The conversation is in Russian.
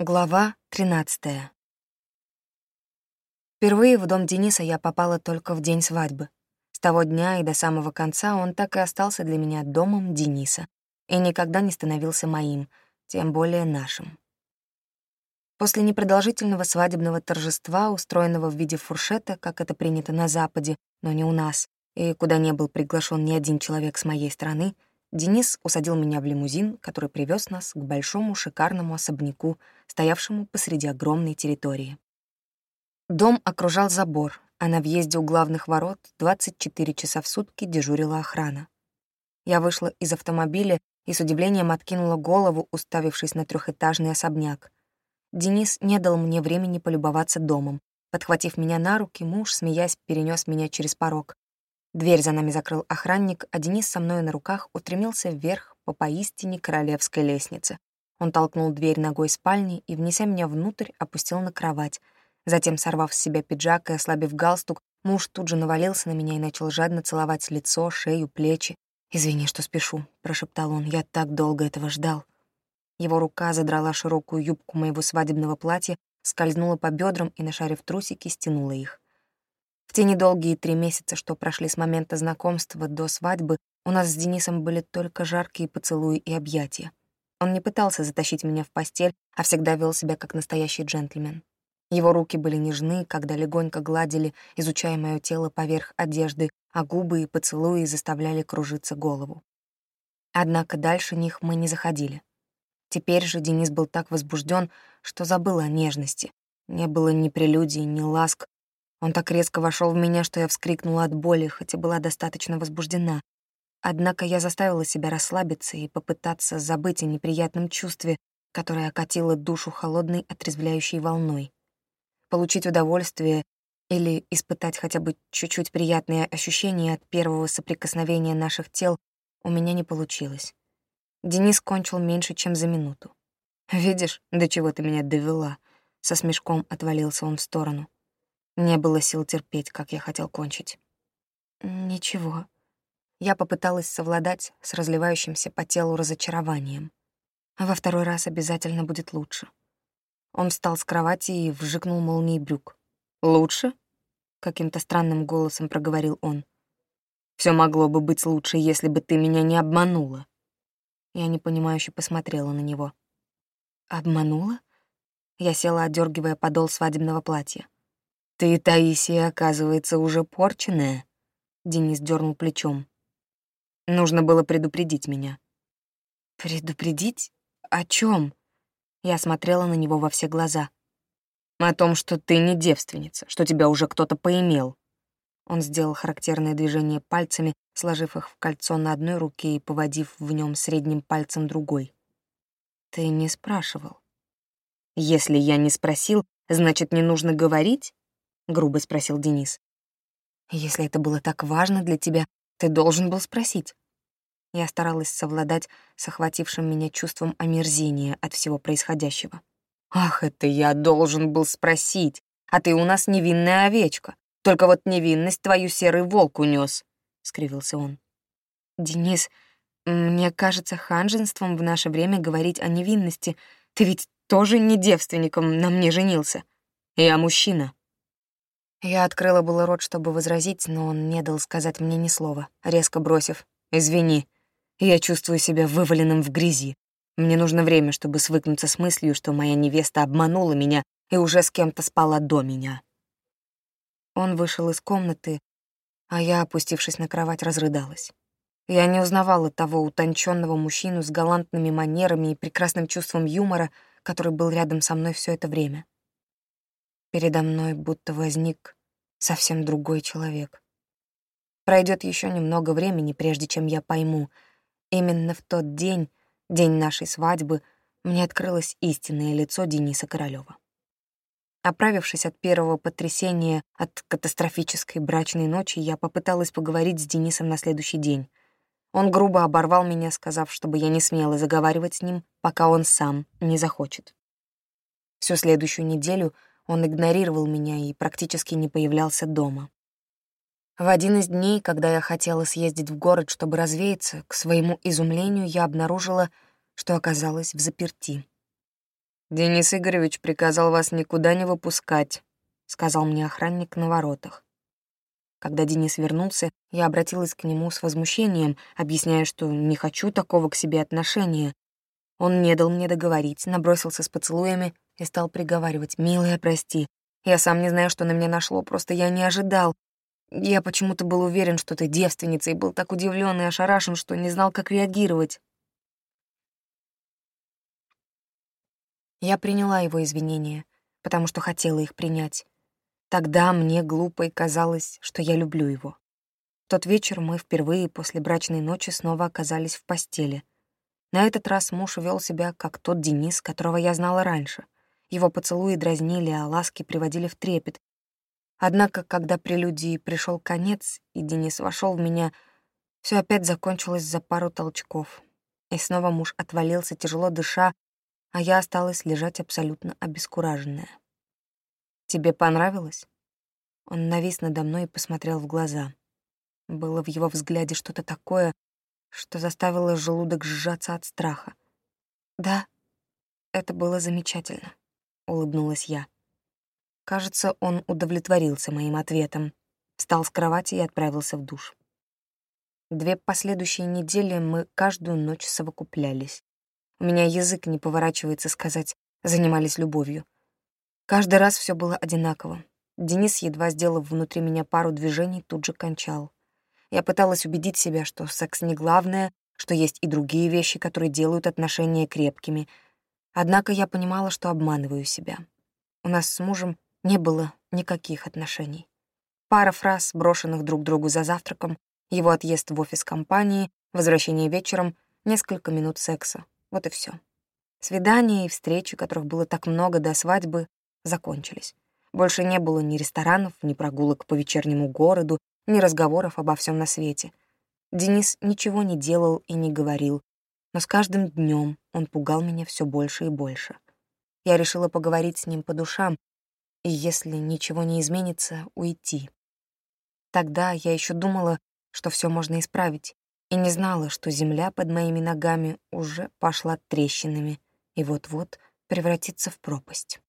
Глава 13 Впервые в дом Дениса я попала только в день свадьбы. С того дня и до самого конца он так и остался для меня домом Дениса и никогда не становился моим, тем более нашим. После непродолжительного свадебного торжества, устроенного в виде фуршета, как это принято на Западе, но не у нас, и куда не был приглашен ни один человек с моей стороны, Денис усадил меня в лимузин, который привез нас к большому шикарному особняку, стоявшему посреди огромной территории. Дом окружал забор, а на въезде у главных ворот 24 часа в сутки дежурила охрана. Я вышла из автомобиля и с удивлением откинула голову, уставившись на трехэтажный особняк. Денис не дал мне времени полюбоваться домом. Подхватив меня на руки, муж, смеясь, перенес меня через порог. Дверь за нами закрыл охранник, а Денис со мной на руках устремился вверх по поистине королевской лестнице. Он толкнул дверь ногой спальни и, внеся меня внутрь, опустил на кровать. Затем, сорвав с себя пиджак и ослабив галстук, муж тут же навалился на меня и начал жадно целовать лицо, шею, плечи. «Извини, что спешу», — прошептал он, — «я так долго этого ждал». Его рука задрала широкую юбку моего свадебного платья, скользнула по бедрам и, нашарив трусики, стянула их. В те недолгие три месяца, что прошли с момента знакомства до свадьбы, у нас с Денисом были только жаркие поцелуи и объятия. Он не пытался затащить меня в постель, а всегда вел себя как настоящий джентльмен. Его руки были нежны, когда легонько гладили, изучая мое тело поверх одежды, а губы и поцелуи заставляли кружиться голову. Однако дальше них мы не заходили. Теперь же Денис был так возбужден, что забыл о нежности. Не было ни прелюдий, ни ласк, он так резко вошел в меня, что я вскрикнула от боли, хотя была достаточно возбуждена. Однако я заставила себя расслабиться и попытаться забыть о неприятном чувстве, которое окатило душу холодной отрезвляющей волной. Получить удовольствие или испытать хотя бы чуть-чуть приятные ощущения от первого соприкосновения наших тел у меня не получилось. Денис кончил меньше, чем за минуту. «Видишь, до чего ты меня довела?» Со смешком отвалился он в сторону. Не было сил терпеть, как я хотел кончить. Ничего. Я попыталась совладать с разливающимся по телу разочарованием. Во второй раз обязательно будет лучше. Он встал с кровати и вжикнул молнией брюк. «Лучше?» — каким-то странным голосом проговорил он. Все могло бы быть лучше, если бы ты меня не обманула». Я непонимающе посмотрела на него. «Обманула?» Я села, одергивая подол свадебного платья. «Ты, Таисия, оказывается, уже порченная?» Денис дернул плечом. «Нужно было предупредить меня». «Предупредить? О чем? Я смотрела на него во все глаза. «О том, что ты не девственница, что тебя уже кто-то поимел». Он сделал характерное движение пальцами, сложив их в кольцо на одной руке и поводив в нем средним пальцем другой. «Ты не спрашивал». «Если я не спросил, значит, не нужно говорить?» — грубо спросил Денис. «Если это было так важно для тебя, ты должен был спросить». Я старалась совладать с охватившим меня чувством омерзения от всего происходящего. «Ах, это я должен был спросить, а ты у нас невинная овечка. Только вот невинность твою серый волк унес, скривился он. «Денис, мне кажется ханженством в наше время говорить о невинности. Ты ведь тоже не девственником на мне женился. Я мужчина, я открыла было рот, чтобы возразить, но он не дал сказать мне ни слова, резко бросив. «Извини, я чувствую себя вываленным в грязи. Мне нужно время, чтобы свыкнуться с мыслью, что моя невеста обманула меня и уже с кем-то спала до меня». Он вышел из комнаты, а я, опустившись на кровать, разрыдалась. Я не узнавала того утонченного мужчину с галантными манерами и прекрасным чувством юмора, который был рядом со мной все это время. Передо мной будто возник совсем другой человек. Пройдет еще немного времени, прежде чем я пойму. Именно в тот день, день нашей свадьбы, мне открылось истинное лицо Дениса Королёва. Оправившись от первого потрясения, от катастрофической брачной ночи, я попыталась поговорить с Денисом на следующий день. Он грубо оборвал меня, сказав, чтобы я не смела заговаривать с ним, пока он сам не захочет. Всю следующую неделю он игнорировал меня и практически не появлялся дома. В один из дней, когда я хотела съездить в город, чтобы развеяться, к своему изумлению я обнаружила, что оказалась в заперти. «Денис Игоревич приказал вас никуда не выпускать», — сказал мне охранник на воротах. Когда Денис вернулся, я обратилась к нему с возмущением, объясняя, что не хочу такого к себе отношения. Он не дал мне договорить, набросился с поцелуями и стал приговаривать «Милая, прости, я сам не знаю, что на меня нашло, просто я не ожидал. Я почему-то был уверен, что ты девственница, и был так удивлен и ошарашен, что не знал, как реагировать. Я приняла его извинения, потому что хотела их принять. Тогда мне глупо и казалось, что я люблю его. В тот вечер мы впервые после брачной ночи снова оказались в постели. На этот раз муж вел себя, как тот Денис, которого я знала раньше. Его поцелуи дразнили, а ласки приводили в трепет. Однако, когда прелюдии пришел конец, и Денис вошел в меня, все опять закончилось за пару толчков. И снова муж отвалился, тяжело дыша, а я осталась лежать абсолютно обескураженная. «Тебе понравилось?» Он навис надо мной и посмотрел в глаза. Было в его взгляде что-то такое, что заставило желудок сжаться от страха. «Да, это было замечательно», — улыбнулась я. Кажется, он удовлетворился моим ответом, встал с кровати и отправился в душ. Две последующие недели мы каждую ночь совокуплялись. У меня язык не поворачивается сказать «занимались любовью». Каждый раз все было одинаково. Денис, едва сделав внутри меня пару движений, тут же кончал. Я пыталась убедить себя, что секс не главное, что есть и другие вещи, которые делают отношения крепкими. Однако я понимала, что обманываю себя. У нас с мужем не было никаких отношений. Пара фраз, брошенных друг другу за завтраком, его отъезд в офис компании, возвращение вечером, несколько минут секса. Вот и все. Свидания и встречи, которых было так много до свадьбы, закончились. Больше не было ни ресторанов, ни прогулок по вечернему городу, ни разговоров обо всем на свете. Денис ничего не делал и не говорил, но с каждым днем он пугал меня все больше и больше. Я решила поговорить с ним по душам, и если ничего не изменится, уйти. Тогда я еще думала, что все можно исправить, и не знала, что земля под моими ногами уже пошла трещинами и вот-вот превратится в пропасть.